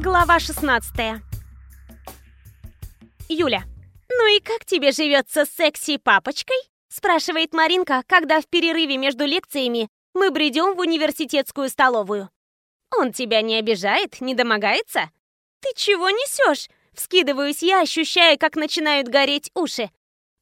Глава 16 Юля. «Ну и как тебе живется с секси-папочкой?» спрашивает Маринка, когда в перерыве между лекциями мы бредем в университетскую столовую. «Он тебя не обижает, не домогается?» «Ты чего несешь?» Вскидываюсь я, ощущая, как начинают гореть уши.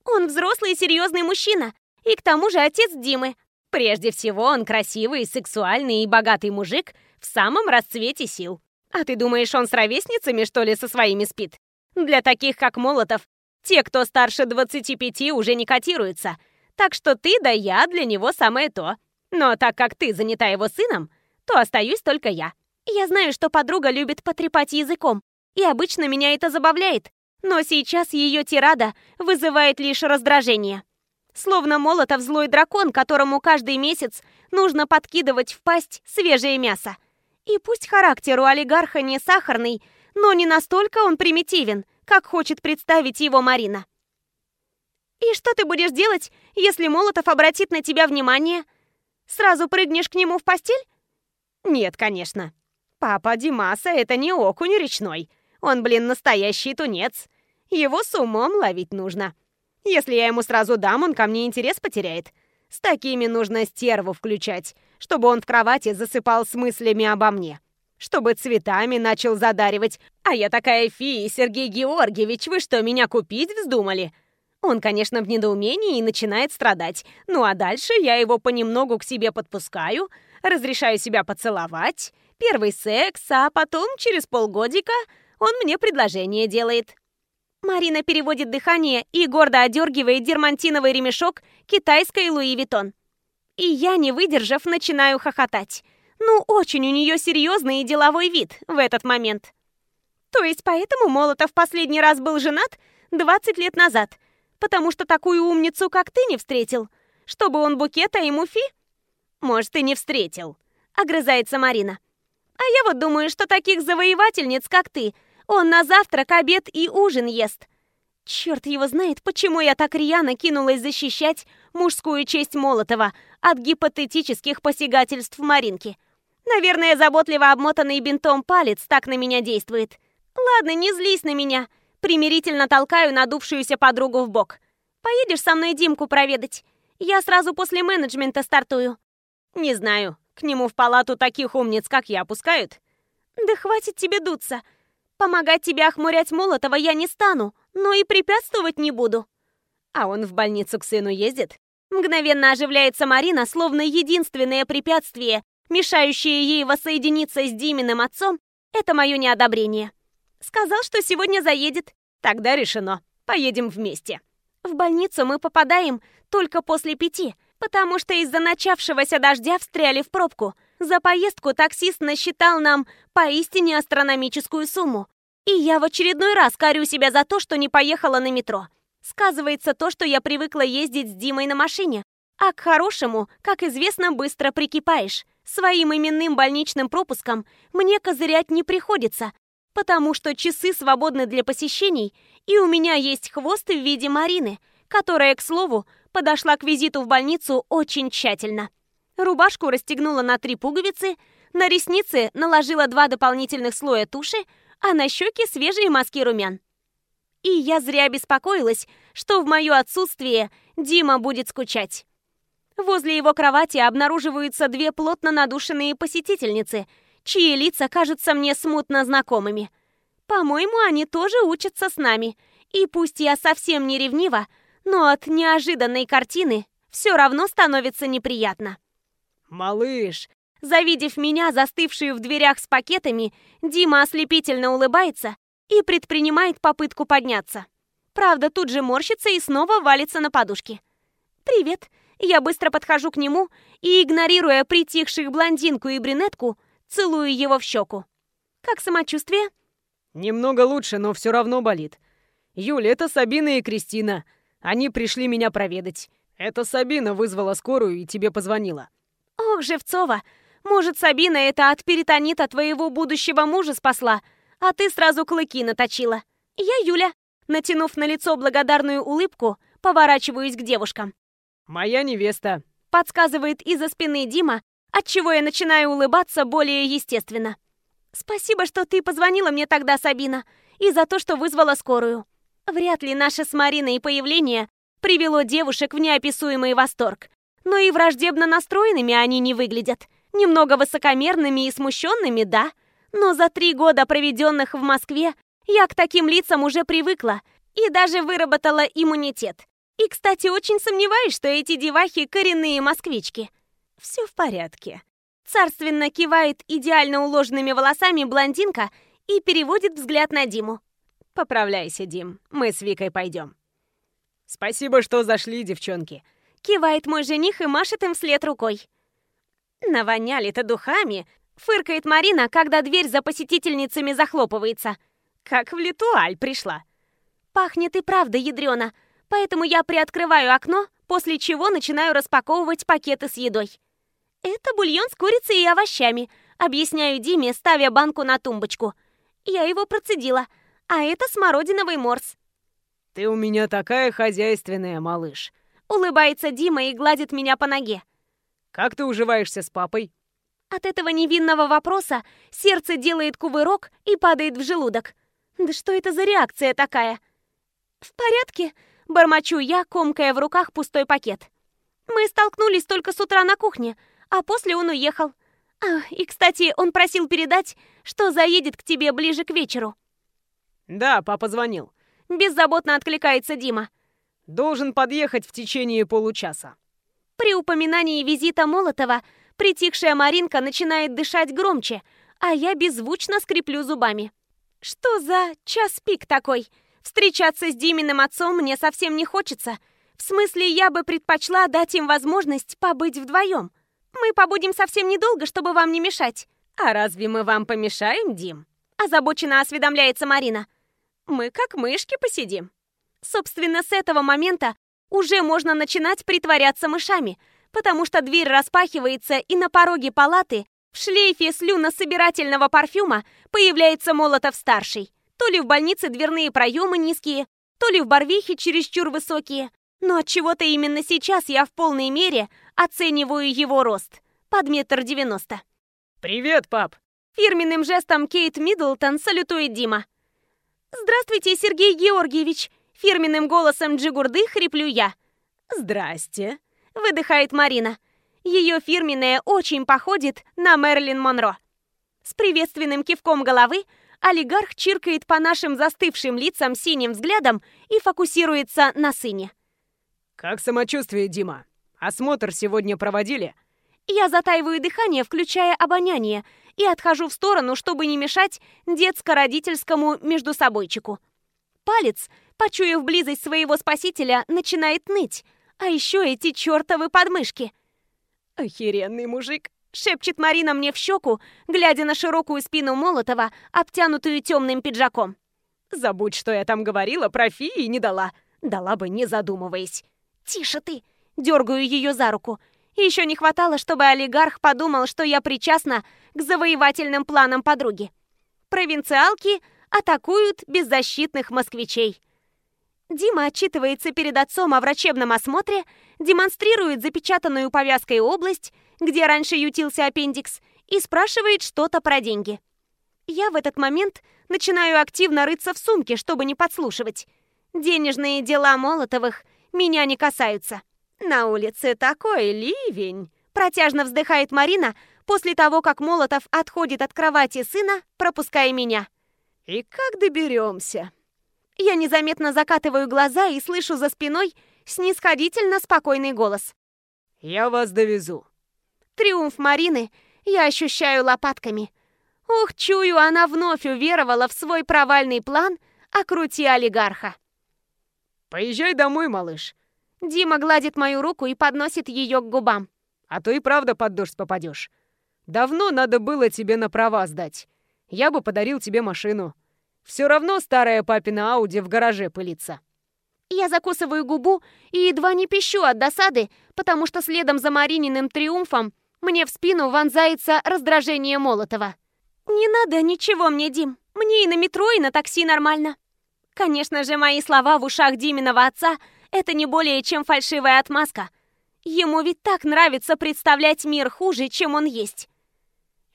Он взрослый и серьезный мужчина, и к тому же отец Димы. Прежде всего, он красивый, сексуальный и богатый мужик в самом расцвете сил. А ты думаешь, он с ровесницами, что ли, со своими спит? Для таких, как Молотов, те, кто старше 25, уже не котируются. Так что ты да я для него самое то. Но так как ты занята его сыном, то остаюсь только я. Я знаю, что подруга любит потрепать языком, и обычно меня это забавляет. Но сейчас ее тирада вызывает лишь раздражение. Словно Молотов злой дракон, которому каждый месяц нужно подкидывать в пасть свежее мясо. И пусть характер у олигарха не сахарный, но не настолько он примитивен, как хочет представить его Марина. «И что ты будешь делать, если Молотов обратит на тебя внимание? Сразу прыгнешь к нему в постель?» «Нет, конечно. Папа Димаса — это не окунь речной. Он, блин, настоящий тунец. Его с умом ловить нужно. Если я ему сразу дам, он ко мне интерес потеряет. С такими нужно стерву включать, чтобы он в кровати засыпал с мыслями обо мне. Чтобы цветами начал задаривать. А я такая фия, Сергей Георгиевич, вы что, меня купить вздумали? Он, конечно, в недоумении и начинает страдать. Ну а дальше я его понемногу к себе подпускаю, разрешаю себя поцеловать, первый секс, а потом, через полгодика, он мне предложение делает. Марина переводит дыхание и гордо одергивает дермантиновый ремешок китайской Луи Виттон. И я, не выдержав, начинаю хохотать. Ну, очень у нее серьезный и деловой вид в этот момент. То есть поэтому Молотов последний раз был женат 20 лет назад, потому что такую умницу, как ты, не встретил, чтобы он букета и муфи? Может, и не встретил, огрызается Марина. А я вот думаю, что таких завоевательниц, как ты, он на завтрак, обед и ужин ест. Черт его знает, почему я так рьяно кинулась защищать мужскую честь Молотова от гипотетических посягательств Маринки. Наверное, заботливо обмотанный бинтом палец так на меня действует. Ладно, не злись на меня. Примирительно толкаю надувшуюся подругу в бок. Поедешь со мной Димку проведать? Я сразу после менеджмента стартую. Не знаю, к нему в палату таких умниц, как я, пускают? Да хватит тебе дуться. Помогать тебе охмурять Молотова я не стану, но и препятствовать не буду. А он в больницу к сыну ездит? Мгновенно оживляется Марина, словно единственное препятствие, мешающее ей воссоединиться с Диминым отцом, это мое неодобрение. Сказал, что сегодня заедет. Тогда решено. Поедем вместе. В больницу мы попадаем только после пяти, потому что из-за начавшегося дождя встряли в пробку – за поездку таксист насчитал нам поистине астрономическую сумму. И я в очередной раз корю себя за то, что не поехала на метро. Сказывается то, что я привыкла ездить с Димой на машине. А к хорошему, как известно, быстро прикипаешь. Своим именным больничным пропуском мне козырять не приходится, потому что часы свободны для посещений, и у меня есть хвост в виде Марины, которая, к слову, подошла к визиту в больницу очень тщательно. Рубашку расстегнула на три пуговицы, на ресницы наложила два дополнительных слоя туши, а на щеки свежие маски румян. И я зря беспокоилась, что в мое отсутствие Дима будет скучать. Возле его кровати обнаруживаются две плотно надушенные посетительницы, чьи лица кажутся мне смутно знакомыми. По-моему, они тоже учатся с нами. И пусть я совсем не ревнива, но от неожиданной картины все равно становится неприятно. «Малыш!» Завидев меня, застывшую в дверях с пакетами, Дима ослепительно улыбается и предпринимает попытку подняться. Правда, тут же морщится и снова валится на подушки. «Привет!» Я быстро подхожу к нему и, игнорируя притихших блондинку и брюнетку, целую его в щеку. «Как самочувствие?» «Немного лучше, но все равно болит. Юля, это Сабина и Кристина. Они пришли меня проведать. Это Сабина вызвала скорую и тебе позвонила». «Ох, Живцова, может, Сабина это от перитонита твоего будущего мужа спасла, а ты сразу клыки наточила. Я Юля». Натянув на лицо благодарную улыбку, поворачиваюсь к девушкам. «Моя невеста», — подсказывает из-за спины Дима, отчего я начинаю улыбаться более естественно. Спасибо, что ты позвонила мне тогда, Сабина, и за то, что вызвала скорую. Вряд ли наше с Мариной появление привело девушек в неописуемый восторг. Но и враждебно настроенными они не выглядят. Немного высокомерными и смущенными, да. Но за три года, проведенных в Москве, я к таким лицам уже привыкла и даже выработала иммунитет. И, кстати, очень сомневаюсь, что эти девахи коренные москвички. Все в порядке. Царственно кивает идеально уложенными волосами блондинка и переводит взгляд на Диму. Поправляйся, Дим, мы с Викой пойдем. Спасибо, что зашли, девчонки. Кивает мой жених и машет им вслед рукой. Навоняли-то духами, фыркает Марина, когда дверь за посетительницами захлопывается. Как в Литуаль пришла. Пахнет и правда ядрёно, поэтому я приоткрываю окно, после чего начинаю распаковывать пакеты с едой. Это бульон с курицей и овощами, объясняю Диме, ставя банку на тумбочку. Я его процедила, а это смородиновый морс. «Ты у меня такая хозяйственная, малыш», — улыбается Дима и гладит меня по ноге. «Как ты уживаешься с папой?» От этого невинного вопроса сердце делает кувырок и падает в желудок. Да что это за реакция такая? «В порядке?» – бормочу я, комкая в руках пустой пакет. «Мы столкнулись только с утра на кухне, а после он уехал. А, и, кстати, он просил передать, что заедет к тебе ближе к вечеру». «Да, папа звонил». Беззаботно откликается Дима. «Должен подъехать в течение получаса». При упоминании визита Молотова притихшая Маринка начинает дышать громче, а я беззвучно скреплю зубами. Что за час пик такой? Встречаться с Диминым отцом мне совсем не хочется. В смысле, я бы предпочла дать им возможность побыть вдвоем. Мы побудем совсем недолго, чтобы вам не мешать. А разве мы вам помешаем, Дим? Озабоченно осведомляется Марина. Мы как мышки посидим. Собственно, с этого момента уже можно начинать притворяться мышами, потому что дверь распахивается, и на пороге палаты в шлейфе слюнособирательного парфюма появляется Молотов-старший. То ли в больнице дверные проемы низкие, то ли в Барвихе чересчур высокие. Но от чего то именно сейчас я в полной мере оцениваю его рост. Под метр девяносто. «Привет, пап!» Фирменным жестом Кейт Миддлтон салютует Дима. «Здравствуйте, Сергей Георгиевич!» Фирменным голосом Джигурды хриплю я. «Здрасте!» — выдыхает Марина. Ее фирменное очень походит на Мерлин Монро. С приветственным кивком головы олигарх чиркает по нашим застывшим лицам синим взглядом и фокусируется на сыне. «Как самочувствие, Дима? Осмотр сегодня проводили?» Я затаиваю дыхание, включая обоняние, и отхожу в сторону, чтобы не мешать детско-родительскому междусобойчику. Палец почуяв близость своего спасителя, начинает ныть. А еще эти чертовы подмышки. «Охеренный мужик!» — шепчет Марина мне в щеку, глядя на широкую спину Молотова, обтянутую темным пиджаком. «Забудь, что я там говорила, про фии не дала. Дала бы, не задумываясь». «Тише ты!» — дергаю ее за руку. Еще не хватало, чтобы олигарх подумал, что я причастна к завоевательным планам подруги. Провинциалки атакуют беззащитных москвичей. Дима отчитывается перед отцом о врачебном осмотре, демонстрирует запечатанную повязкой область, где раньше ютился аппендикс, и спрашивает что-то про деньги. Я в этот момент начинаю активно рыться в сумке, чтобы не подслушивать. Денежные дела Молотовых меня не касаются. На улице такой ливень. Протяжно вздыхает Марина после того, как Молотов отходит от кровати сына, пропуская меня. И как доберемся? Я незаметно закатываю глаза и слышу за спиной снисходительно спокойный голос. «Я вас довезу». Триумф Марины я ощущаю лопатками. Ух, чую, она вновь уверовала в свой провальный план о крути олигарха. «Поезжай домой, малыш». Дима гладит мою руку и подносит ее к губам. «А то и правда под дождь попадешь. Давно надо было тебе на права сдать. Я бы подарил тебе машину. Все равно старая папина Ауди в гараже пылится. Я закусываю губу и едва не пищу от досады, потому что следом за Марининым триумфом мне в спину вонзается раздражение Молотова. «Не надо ничего мне, Дим. Мне и на метро, и на такси нормально». Конечно же, мои слова в ушах Диминого отца — это не более чем фальшивая отмазка. Ему ведь так нравится представлять мир хуже, чем он есть.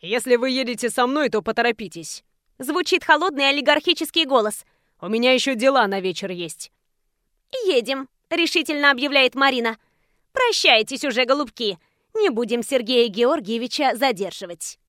Если вы едете со мной, то поторопитесь. Звучит холодный олигархический голос. У меня еще дела на вечер есть. «Едем», — решительно объявляет Марина. «Прощайтесь уже, голубки. Не будем Сергея Георгиевича задерживать».